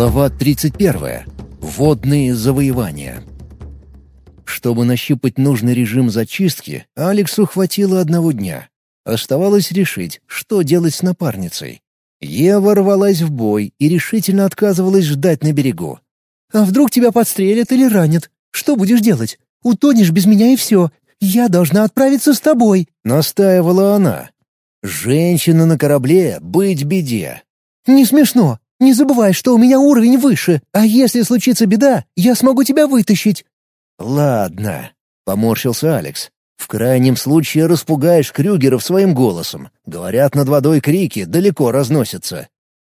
Глава 31. Водные завоевания. Чтобы нащупать нужный режим зачистки, Алексу хватило одного дня. Оставалось решить, что делать с напарницей. Ева рвалась в бой и решительно отказывалась ждать на берегу. «А вдруг тебя подстрелят или ранят? Что будешь делать? Утонешь без меня и все. Я должна отправиться с тобой», — настаивала она. «Женщина на корабле — быть беде». «Не смешно. Не забывай, что у меня уровень выше, а если случится беда, я смогу тебя вытащить». «Ладно», — поморщился Алекс. «В крайнем случае распугаешь Крюгеров своим голосом. Говорят, над водой крики далеко разносятся».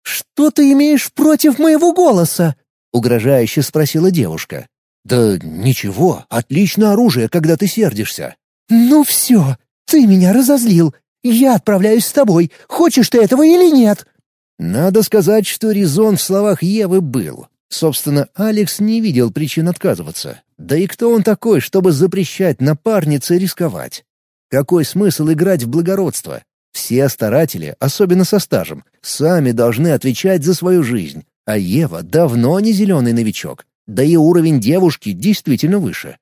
«Что ты имеешь против моего голоса?» — угрожающе спросила девушка. «Да ничего, отличное оружие, когда ты сердишься». «Ну все, ты меня разозлил. Я отправляюсь с тобой, хочешь ты этого или нет?» Надо сказать, что резон в словах Евы был. Собственно, Алекс не видел причин отказываться. Да и кто он такой, чтобы запрещать напарнице рисковать? Какой смысл играть в благородство? Все старатели, особенно со стажем, сами должны отвечать за свою жизнь. А Ева давно не зеленый новичок. Да и уровень девушки действительно выше.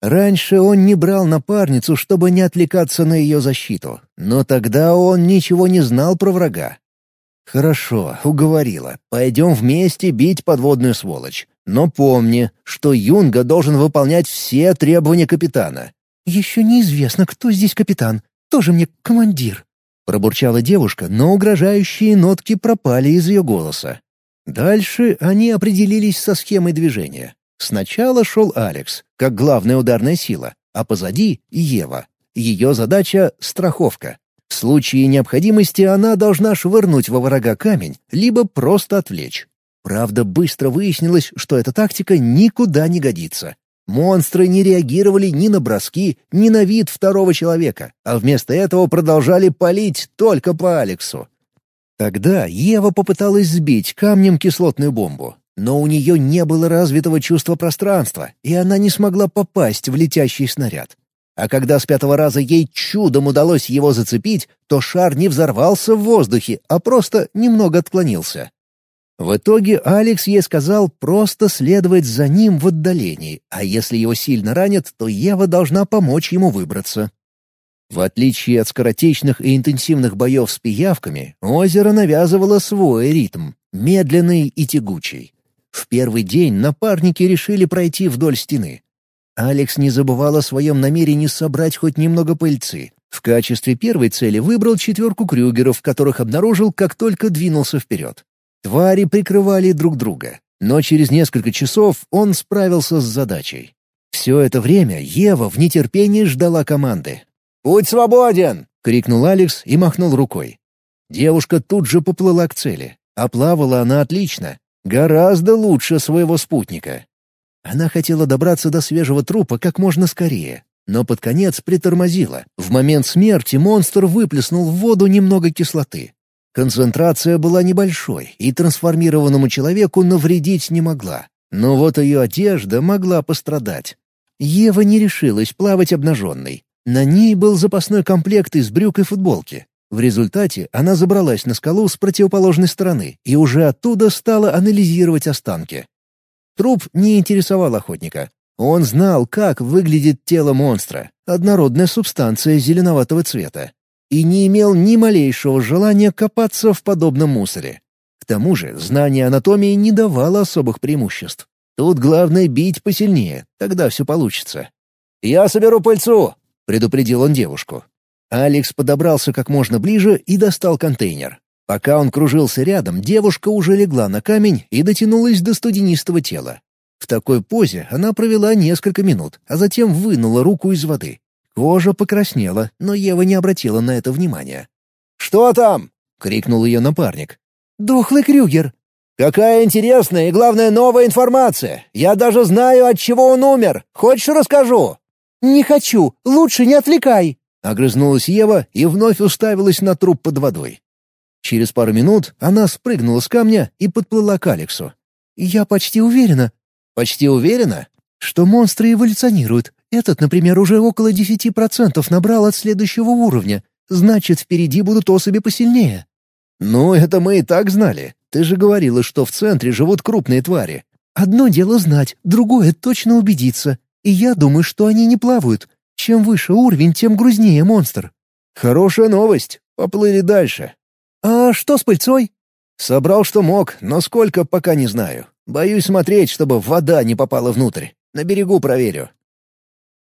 Раньше он не брал напарницу, чтобы не отвлекаться на ее защиту. Но тогда он ничего не знал про врага. «Хорошо, уговорила. Пойдем вместе бить подводную сволочь. Но помни, что Юнга должен выполнять все требования капитана». «Еще неизвестно, кто здесь капитан. Тоже мне командир». Пробурчала девушка, но угрожающие нотки пропали из ее голоса. Дальше они определились со схемой движения. Сначала шел Алекс, как главная ударная сила, а позади — Ева. Ее задача — страховка. В случае необходимости она должна швырнуть во врага камень, либо просто отвлечь. Правда, быстро выяснилось, что эта тактика никуда не годится. Монстры не реагировали ни на броски, ни на вид второго человека, а вместо этого продолжали палить только по Алексу. Тогда Ева попыталась сбить камнем кислотную бомбу, но у нее не было развитого чувства пространства, и она не смогла попасть в летящий снаряд. А когда с пятого раза ей чудом удалось его зацепить, то шар не взорвался в воздухе, а просто немного отклонился. В итоге Алекс ей сказал просто следовать за ним в отдалении, а если его сильно ранят, то Ева должна помочь ему выбраться. В отличие от скоротечных и интенсивных боев с пиявками, озеро навязывало свой ритм, медленный и тягучий. В первый день напарники решили пройти вдоль стены. Алекс не забывал о своем намерении собрать хоть немного пыльцы. В качестве первой цели выбрал четверку крюгеров, которых обнаружил, как только двинулся вперед. Твари прикрывали друг друга, но через несколько часов он справился с задачей. Все это время Ева в нетерпении ждала команды. «Путь свободен!» — крикнул Алекс и махнул рукой. Девушка тут же поплыла к цели, а она отлично, гораздо лучше своего спутника. Она хотела добраться до свежего трупа как можно скорее, но под конец притормозила. В момент смерти монстр выплеснул в воду немного кислоты. Концентрация была небольшой, и трансформированному человеку навредить не могла. Но вот ее одежда могла пострадать. Ева не решилась плавать обнаженной. На ней был запасной комплект из брюк и футболки. В результате она забралась на скалу с противоположной стороны и уже оттуда стала анализировать останки. Труп не интересовал охотника. Он знал, как выглядит тело монстра, однородная субстанция зеленоватого цвета, и не имел ни малейшего желания копаться в подобном мусоре. К тому же знание анатомии не давало особых преимуществ. Тут главное бить посильнее, тогда все получится. «Я соберу пыльцу!» — предупредил он девушку. Алекс подобрался как можно ближе и достал контейнер. Пока он кружился рядом, девушка уже легла на камень и дотянулась до студенистого тела. В такой позе она провела несколько минут, а затем вынула руку из воды. Кожа покраснела, но Ева не обратила на это внимания. «Что там?» — крикнул ее напарник. «Дохлый Крюгер». «Какая интересная и, главное, новая информация! Я даже знаю, от чего он умер! Хочешь, расскажу?» «Не хочу! Лучше не отвлекай!» Огрызнулась Ева и вновь уставилась на труп под водой. Через пару минут она спрыгнула с камня и подплыла к Алексу. «Я почти уверена». «Почти уверена?» «Что монстры эволюционируют. Этот, например, уже около десяти процентов набрал от следующего уровня. Значит, впереди будут особи посильнее». «Ну, это мы и так знали. Ты же говорила, что в центре живут крупные твари. Одно дело знать, другое — точно убедиться. И я думаю, что они не плавают. Чем выше уровень, тем грузнее монстр. Хорошая новость. Поплыли дальше. А что с пыльцой? Собрал, что мог, но сколько, пока не знаю. Боюсь смотреть, чтобы вода не попала внутрь. На берегу проверю.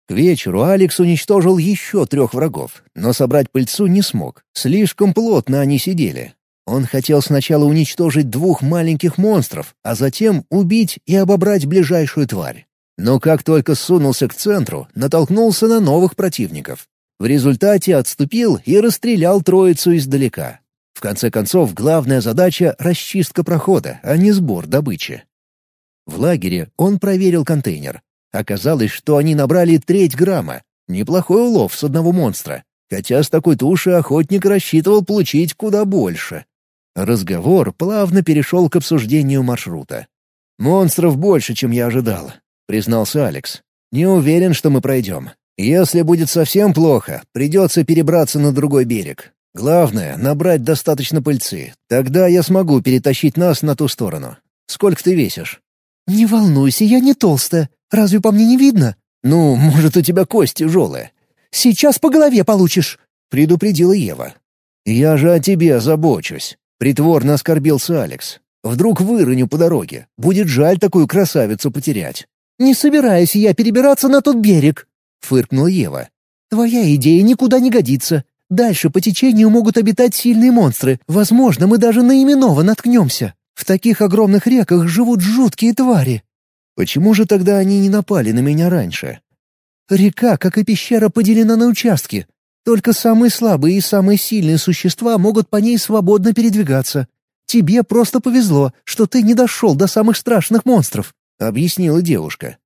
К вечеру Алекс уничтожил еще трех врагов, но собрать пыльцу не смог. Слишком плотно они сидели. Он хотел сначала уничтожить двух маленьких монстров, а затем убить и обобрать ближайшую тварь. Но как только сунулся к центру, натолкнулся на новых противников. В результате отступил и расстрелял троицу издалека. В конце концов, главная задача — расчистка прохода, а не сбор добычи. В лагере он проверил контейнер. Оказалось, что они набрали треть грамма. Неплохой улов с одного монстра. Хотя с такой туши охотник рассчитывал получить куда больше. Разговор плавно перешел к обсуждению маршрута. «Монстров больше, чем я ожидал», — признался Алекс. «Не уверен, что мы пройдем. Если будет совсем плохо, придется перебраться на другой берег. Главное — набрать достаточно пыльцы. Тогда я смогу перетащить нас на ту сторону. Сколько ты весишь?» «Не волнуйся, я не толстая. Разве по мне не видно?» «Ну, может, у тебя кость тяжелая». «Сейчас по голове получишь», — предупредила Ева. «Я же о тебе забочусь. Притворно оскорбился Алекс. «Вдруг выроню по дороге. Будет жаль такую красавицу потерять». «Не собираюсь я перебираться на тот берег», — фыркнула Ева. «Твоя идея никуда не годится. Дальше по течению могут обитать сильные монстры. Возможно, мы даже на именного наткнемся. В таких огромных реках живут жуткие твари». «Почему же тогда они не напали на меня раньше?» «Река, как и пещера, поделена на участки. Только самые слабые и самые сильные существа могут по ней свободно передвигаться. Тебе просто повезло, что ты не дошел до самых страшных монстров», — объяснила девушка.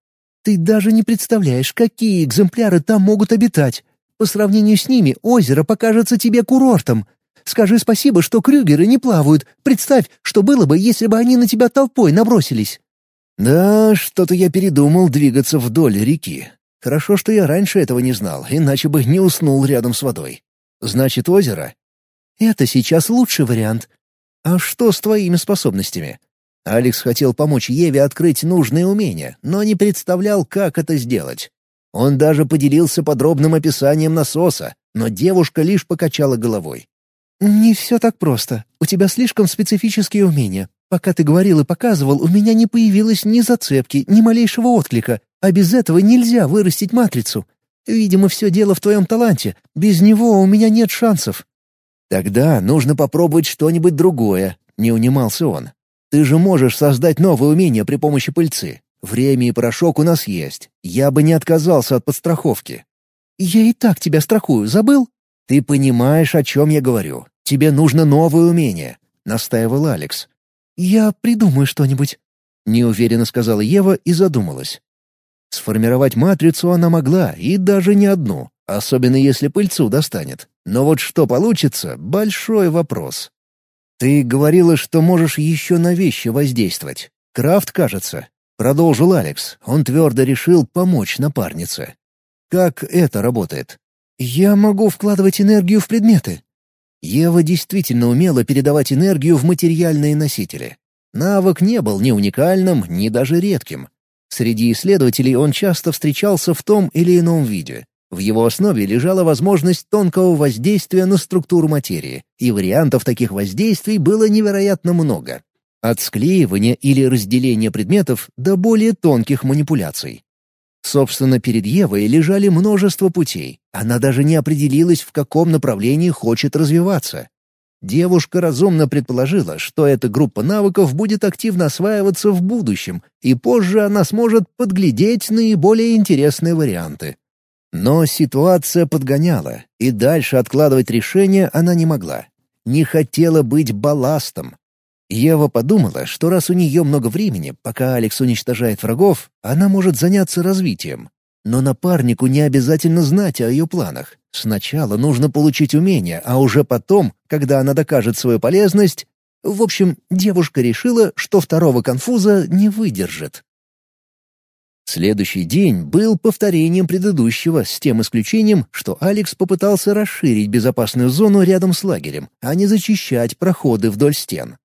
«Ты даже не представляешь, какие экземпляры там могут обитать. По сравнению с ними озеро покажется тебе курортом. Скажи спасибо, что крюгеры не плавают. Представь, что было бы, если бы они на тебя толпой набросились». «Да, что-то я передумал двигаться вдоль реки. Хорошо, что я раньше этого не знал, иначе бы не уснул рядом с водой. Значит, озеро? Это сейчас лучший вариант. А что с твоими способностями? Алекс хотел помочь Еве открыть нужные умения, но не представлял, как это сделать. Он даже поделился подробным описанием насоса, но девушка лишь покачала головой. «Не все так просто. У тебя слишком специфические умения. Пока ты говорил и показывал, у меня не появилось ни зацепки, ни малейшего отклика, а без этого нельзя вырастить матрицу. Видимо, все дело в твоем таланте. Без него у меня нет шансов». «Тогда нужно попробовать что-нибудь другое», — не унимался он. «Ты же можешь создать новые умения при помощи пыльцы. Время и порошок у нас есть. Я бы не отказался от подстраховки». «Я и так тебя страхую, забыл?» «Ты понимаешь, о чем я говорю. Тебе нужно новое умение», — настаивал Алекс. «Я придумаю что-нибудь», — неуверенно сказала Ева и задумалась. Сформировать матрицу она могла, и даже не одну, особенно если пыльцу достанет. Но вот что получится — большой вопрос. «Ты говорила, что можешь еще на вещи воздействовать. Крафт, кажется», — продолжил Алекс. Он твердо решил помочь напарнице. «Как это работает?» «Я могу вкладывать энергию в предметы». Ева действительно умела передавать энергию в материальные носители. Навык не был ни уникальным, ни даже редким. Среди исследователей он часто встречался в том или ином виде. В его основе лежала возможность тонкого воздействия на структуру материи, и вариантов таких воздействий было невероятно много. От склеивания или разделения предметов до более тонких манипуляций. Собственно, перед Евой лежали множество путей. Она даже не определилась, в каком направлении хочет развиваться. Девушка разумно предположила, что эта группа навыков будет активно осваиваться в будущем, и позже она сможет подглядеть наиболее интересные варианты. Но ситуация подгоняла, и дальше откладывать решение она не могла. Не хотела быть балластом. Ева подумала, что раз у нее много времени, пока Алекс уничтожает врагов, она может заняться развитием. Но напарнику не обязательно знать о ее планах. Сначала нужно получить умение, а уже потом, когда она докажет свою полезность... В общем, девушка решила, что второго конфуза не выдержит. Следующий день был повторением предыдущего, с тем исключением, что Алекс попытался расширить безопасную зону рядом с лагерем, а не зачищать проходы вдоль стен.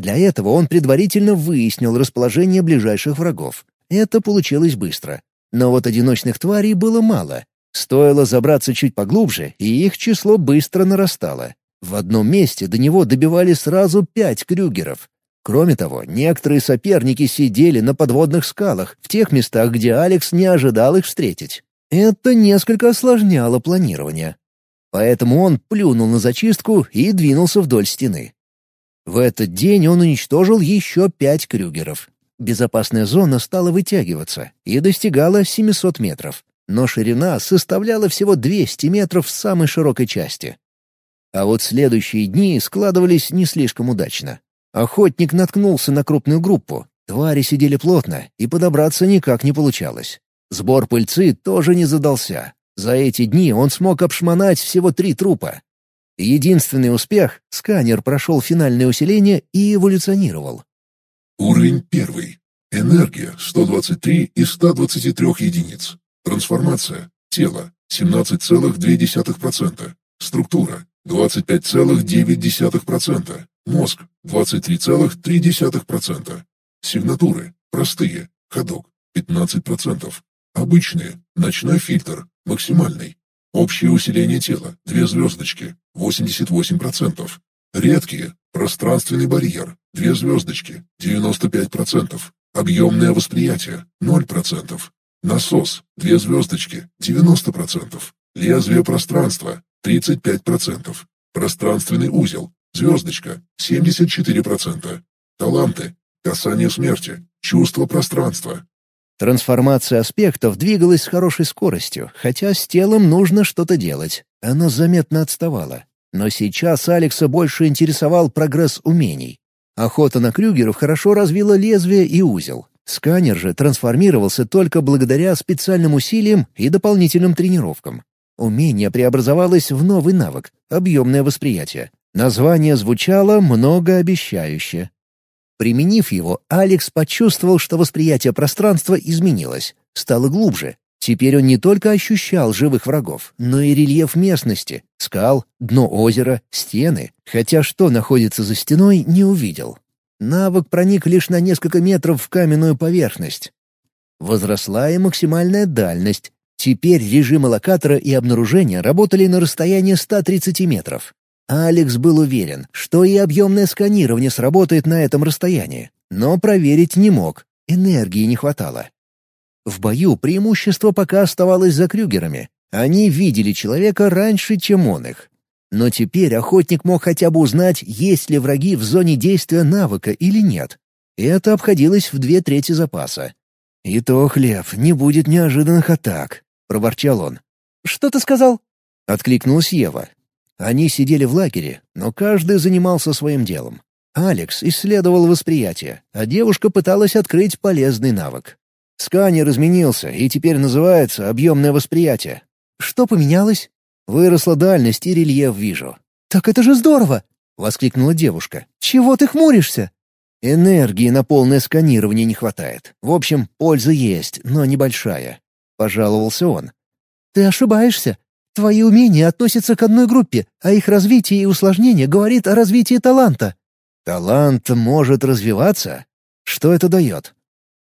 Для этого он предварительно выяснил расположение ближайших врагов. Это получилось быстро. Но вот одиночных тварей было мало. Стоило забраться чуть поглубже, и их число быстро нарастало. В одном месте до него добивали сразу пять крюгеров. Кроме того, некоторые соперники сидели на подводных скалах, в тех местах, где Алекс не ожидал их встретить. Это несколько осложняло планирование. Поэтому он плюнул на зачистку и двинулся вдоль стены. В этот день он уничтожил еще пять крюгеров. Безопасная зона стала вытягиваться и достигала 700 метров, но ширина составляла всего 200 метров в самой широкой части. А вот следующие дни складывались не слишком удачно. Охотник наткнулся на крупную группу. Твари сидели плотно, и подобраться никак не получалось. Сбор пыльцы тоже не задался. За эти дни он смог обшмонать всего три трупа. Единственный успех — сканер прошел финальное усиление и эволюционировал. Уровень первый. Энергия 123 из 123 единиц. Трансформация. Тело 17,2%. Структура 25,9%. Мозг 23,3%. Сигнатуры. Простые. Ходок 15%. Обычные. Ночной фильтр. Максимальный. Общее усиление тела. Две звездочки. 88%. Редкие. Пространственный барьер. Две звездочки. 95%. Объемное восприятие. 0%. Насос. Две звездочки. 90%. Лезвие пространства. 35%. Пространственный узел. Звездочка. 74%. Таланты. Касание смерти. Чувство пространства. Трансформация аспектов двигалась с хорошей скоростью, хотя с телом нужно что-то делать. Оно заметно отставало. Но сейчас Алекса больше интересовал прогресс умений. Охота на Крюгеров хорошо развила лезвие и узел. Сканер же трансформировался только благодаря специальным усилиям и дополнительным тренировкам. Умение преобразовалось в новый навык — объемное восприятие. Название звучало многообещающе. Применив его, Алекс почувствовал, что восприятие пространства изменилось, стало глубже. Теперь он не только ощущал живых врагов, но и рельеф местности, скал, дно озера, стены, хотя что находится за стеной, не увидел. Навык проник лишь на несколько метров в каменную поверхность. Возросла и максимальная дальность. Теперь режимы локатора и обнаружения работали на расстоянии 130 метров. Алекс был уверен, что и объемное сканирование сработает на этом расстоянии, но проверить не мог, энергии не хватало. В бою преимущество пока оставалось за крюгерами. Они видели человека раньше, чем он их. Но теперь охотник мог хотя бы узнать, есть ли враги в зоне действия навыка или нет. Это обходилось в две трети запаса. «И то, хлеб, не будет неожиданных атак», — проворчал он. «Что ты сказал?» — откликнулась Ева. Они сидели в лагере, но каждый занимался своим делом. Алекс исследовал восприятие, а девушка пыталась открыть полезный навык. Сканер изменился и теперь называется объемное восприятие. Что поменялось? Выросла дальность и рельеф вижу. «Так это же здорово!» — воскликнула девушка. «Чего ты хмуришься?» «Энергии на полное сканирование не хватает. В общем, польза есть, но небольшая», — пожаловался он. «Ты ошибаешься. Твои умения относятся к одной группе, а их развитие и усложнение говорит о развитии таланта». «Талант может развиваться? Что это дает?»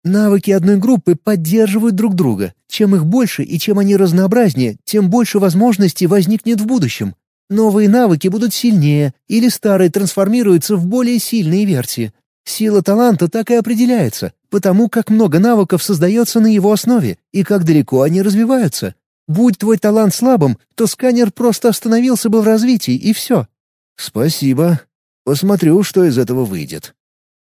Навыки одной группы поддерживают друг друга. Чем их больше и чем они разнообразнее, тем больше возможностей возникнет в будущем. Новые навыки будут сильнее, или старые трансформируются в более сильные версии. Сила таланта так и определяется, потому как много навыков создается на его основе и как далеко они развиваются. Будь твой талант слабым, то сканер просто остановился бы в развитии, и все». «Спасибо. Посмотрю, что из этого выйдет».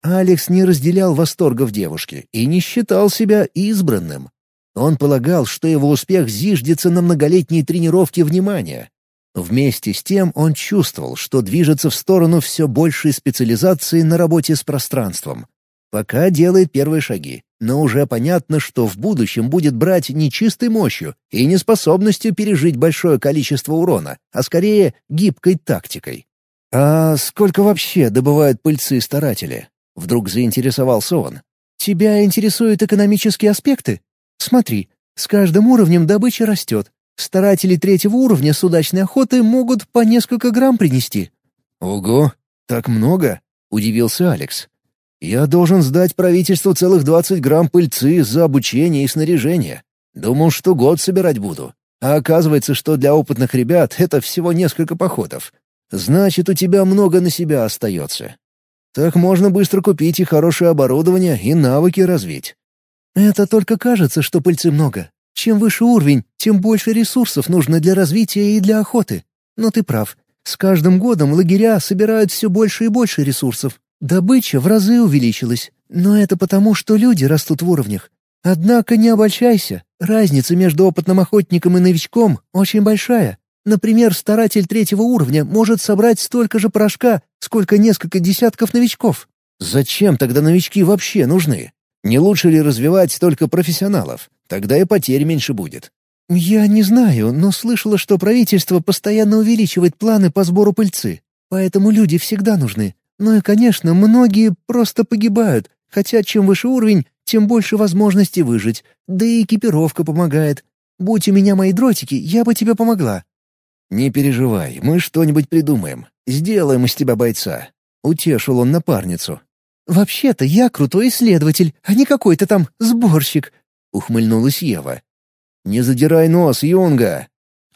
Алекс не разделял восторгов девушки и не считал себя избранным. Он полагал, что его успех зиждется на многолетней тренировке внимания. Вместе с тем он чувствовал, что движется в сторону все большей специализации на работе с пространством. Пока делает первые шаги, но уже понятно, что в будущем будет брать не чистой мощью и не способностью пережить большое количество урона, а скорее гибкой тактикой. «А сколько вообще добывают пыльцы-старатели?» — вдруг заинтересовался он. «Тебя интересуют экономические аспекты? Смотри, с каждым уровнем добыча растет. Старатели третьего уровня с удачной охоты могут по несколько грамм принести». «Ого, так много?» — удивился Алекс. «Я должен сдать правительству целых двадцать грамм пыльцы за обучение и снаряжение. Думал, что год собирать буду. А оказывается, что для опытных ребят это всего несколько походов. Значит, у тебя много на себя остается. Так можно быстро купить и хорошее оборудование, и навыки развить. Это только кажется, что пыльцы много. Чем выше уровень, тем больше ресурсов нужно для развития и для охоты. Но ты прав. С каждым годом лагеря собирают все больше и больше ресурсов. Добыча в разы увеличилась. Но это потому, что люди растут в уровнях. Однако не обольщайся. Разница между опытным охотником и новичком очень большая. Например, старатель третьего уровня может собрать столько же порошка, сколько несколько десятков новичков. Зачем тогда новички вообще нужны? Не лучше ли развивать только профессионалов? Тогда и потерь меньше будет. Я не знаю, но слышала, что правительство постоянно увеличивает планы по сбору пыльцы. Поэтому люди всегда нужны. Ну и, конечно, многие просто погибают, хотя чем выше уровень, тем больше возможностей выжить. Да и экипировка помогает. Будь у меня мои дротики, я бы тебе помогла. «Не переживай, мы что-нибудь придумаем. Сделаем из тебя бойца». Утешил он напарницу. «Вообще-то я крутой исследователь, а не какой-то там сборщик», — ухмыльнулась Ева. «Не задирай нос, Юнга!»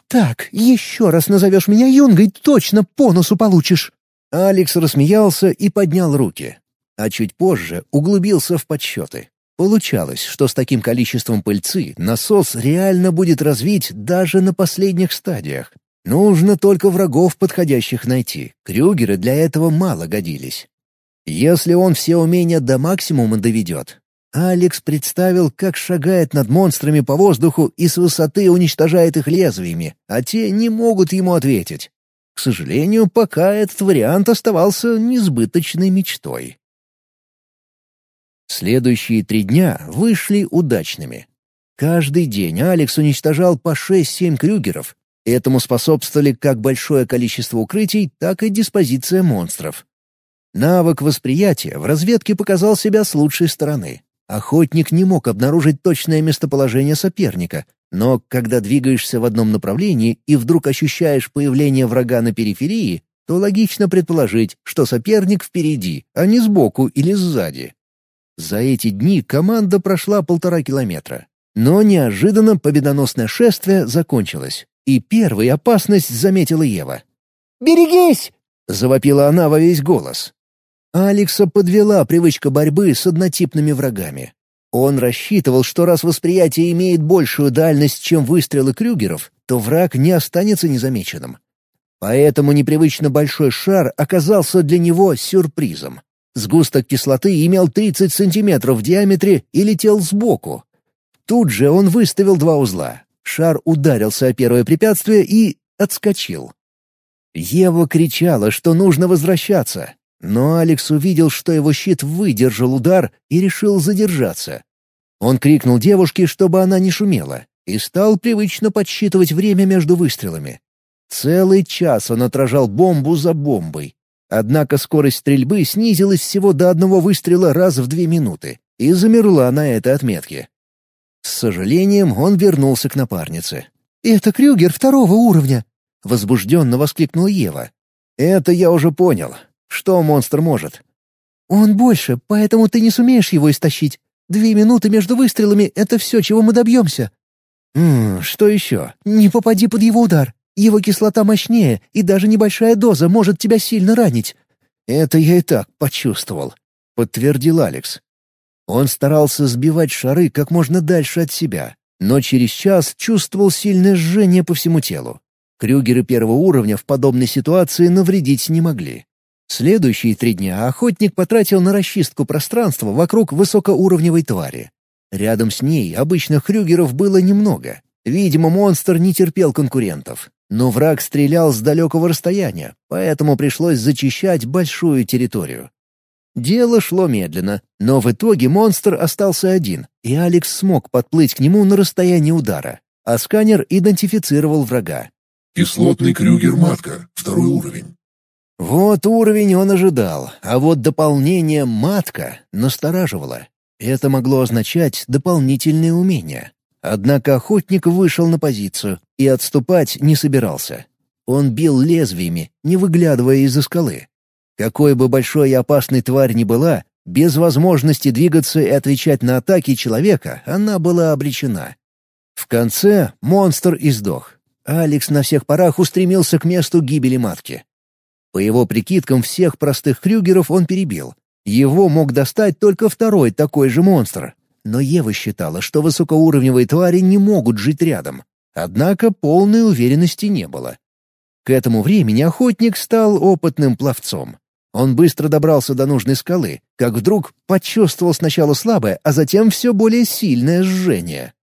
«Так, еще раз назовешь меня Юнгой, точно по носу получишь!» Алекс рассмеялся и поднял руки, а чуть позже углубился в подсчеты. Получалось, что с таким количеством пыльцы насос реально будет развить даже на последних стадиях. Нужно только врагов подходящих найти. Крюгеры для этого мало годились. Если он все умения до максимума доведет, Алекс представил, как шагает над монстрами по воздуху и с высоты уничтожает их лезвиями, а те не могут ему ответить. К сожалению, пока этот вариант оставался несбыточной мечтой. Следующие три дня вышли удачными. Каждый день Алекс уничтожал по 6-7 крюгеров, Этому способствовали как большое количество укрытий, так и диспозиция монстров. Навык восприятия в разведке показал себя с лучшей стороны. Охотник не мог обнаружить точное местоположение соперника, но когда двигаешься в одном направлении и вдруг ощущаешь появление врага на периферии, то логично предположить, что соперник впереди, а не сбоку или сзади. За эти дни команда прошла полтора километра. Но неожиданно победоносное шествие закончилось. И первой опасность заметила Ева. «Берегись!» — завопила она во весь голос. Алекса подвела привычка борьбы с однотипными врагами. Он рассчитывал, что раз восприятие имеет большую дальность, чем выстрелы Крюгеров, то враг не останется незамеченным. Поэтому непривычно большой шар оказался для него сюрпризом. Сгусток кислоты имел 30 сантиметров в диаметре и летел сбоку. Тут же он выставил два узла. Шар ударился о первое препятствие и отскочил. Ева кричала, что нужно возвращаться, но Алекс увидел, что его щит выдержал удар и решил задержаться. Он крикнул девушке, чтобы она не шумела, и стал привычно подсчитывать время между выстрелами. Целый час он отражал бомбу за бомбой. Однако скорость стрельбы снизилась всего до одного выстрела раз в две минуты и замерла на этой отметке. С сожалением он вернулся к напарнице. «Это Крюгер второго уровня!» — возбужденно воскликнула Ева. «Это я уже понял. Что монстр может?» «Он больше, поэтому ты не сумеешь его истощить. Две минуты между выстрелами — это все, чего мы добьемся». «Ммм, что еще?» «Не попади под его удар. Его кислота мощнее, и даже небольшая доза может тебя сильно ранить». «Это я и так почувствовал», — подтвердил Алекс. Он старался сбивать шары как можно дальше от себя, но через час чувствовал сильное жжение по всему телу. Крюгеры первого уровня в подобной ситуации навредить не могли. Следующие три дня охотник потратил на расчистку пространства вокруг высокоуровневой твари. Рядом с ней обычных крюгеров было немного. Видимо, монстр не терпел конкурентов. Но враг стрелял с далекого расстояния, поэтому пришлось зачищать большую территорию. Дело шло медленно, но в итоге монстр остался один, и Алекс смог подплыть к нему на расстоянии удара, а сканер идентифицировал врага. «Кислотный Крюгер-матка, второй уровень». Вот уровень он ожидал, а вот дополнение «матка» настораживало. Это могло означать дополнительные умения. Однако охотник вышел на позицию и отступать не собирался. Он бил лезвиями, не выглядывая из-за скалы. Какой бы большой и опасной тварь ни была, без возможности двигаться и отвечать на атаки человека она была обречена. В конце монстр издох. Алекс на всех парах устремился к месту гибели матки. По его прикидкам, всех простых крюгеров он перебил. Его мог достать только второй такой же монстр. Но Ева считала, что высокоуровневые твари не могут жить рядом. Однако полной уверенности не было. К этому времени охотник стал опытным пловцом. Он быстро добрался до нужной скалы, как вдруг почувствовал сначала слабое, а затем все более сильное жжение.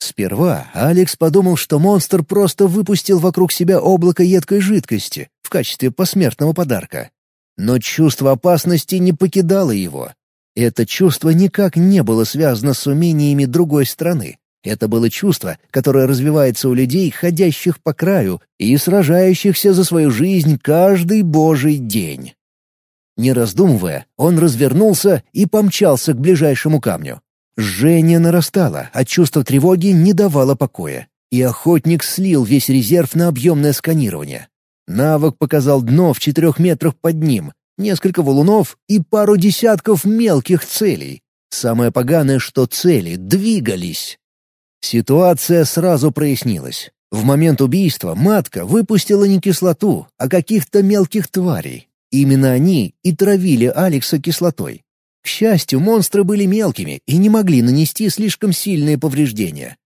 Сперва Алекс подумал, что монстр просто выпустил вокруг себя облако едкой жидкости в качестве посмертного подарка. Но чувство опасности не покидало его. Это чувство никак не было связано с умениями другой страны. Это было чувство, которое развивается у людей, ходящих по краю и сражающихся за свою жизнь каждый божий день. Не раздумывая, он развернулся и помчался к ближайшему камню. Жжение нарастало, а чувство тревоги не давало покоя. И охотник слил весь резерв на объемное сканирование. Навык показал дно в четырех метрах под ним, несколько валунов и пару десятков мелких целей. Самое поганое, что цели двигались. Ситуация сразу прояснилась. В момент убийства матка выпустила не кислоту, а каких-то мелких тварей. Именно они и травили Алекса кислотой. К счастью, монстры были мелкими и не могли нанести слишком сильные повреждения.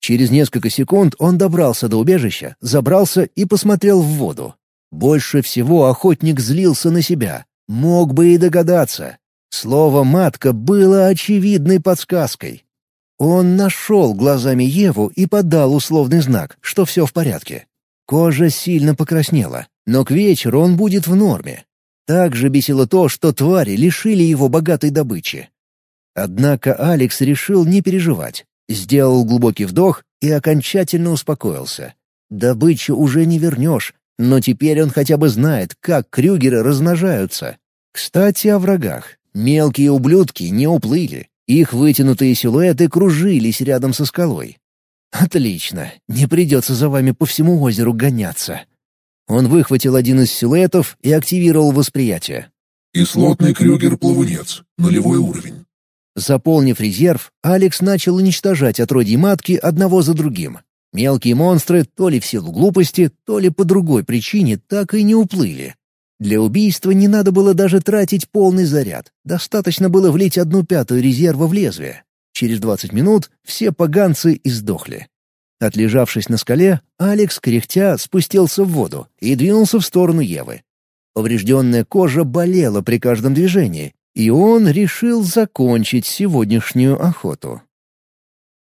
Через несколько секунд он добрался до убежища, забрался и посмотрел в воду. Больше всего охотник злился на себя. Мог бы и догадаться. Слово «матка» было очевидной подсказкой. Он нашел глазами Еву и подал условный знак, что все в порядке. Кожа сильно покраснела, но к вечеру он будет в норме. Также бесило то, что твари лишили его богатой добычи. Однако Алекс решил не переживать. Сделал глубокий вдох и окончательно успокоился. Добычу уже не вернешь, но теперь он хотя бы знает, как крюгеры размножаются. Кстати, о врагах. Мелкие ублюдки не уплыли. Их вытянутые силуэты кружились рядом со скалой. «Отлично, не придется за вами по всему озеру гоняться». Он выхватил один из силуэтов и активировал восприятие. «Кислотный Крюгер-плавунец. Нулевой уровень». Заполнив резерв, Алекс начал уничтожать отродьи матки одного за другим. Мелкие монстры то ли в силу глупости, то ли по другой причине так и не уплыли. Для убийства не надо было даже тратить полный заряд. Достаточно было влить одну пятую резерва в лезвие. Через двадцать минут все поганцы издохли. Отлежавшись на скале, Алекс, кряхтя, спустился в воду и двинулся в сторону Евы. Поврежденная кожа болела при каждом движении, и он решил закончить сегодняшнюю охоту.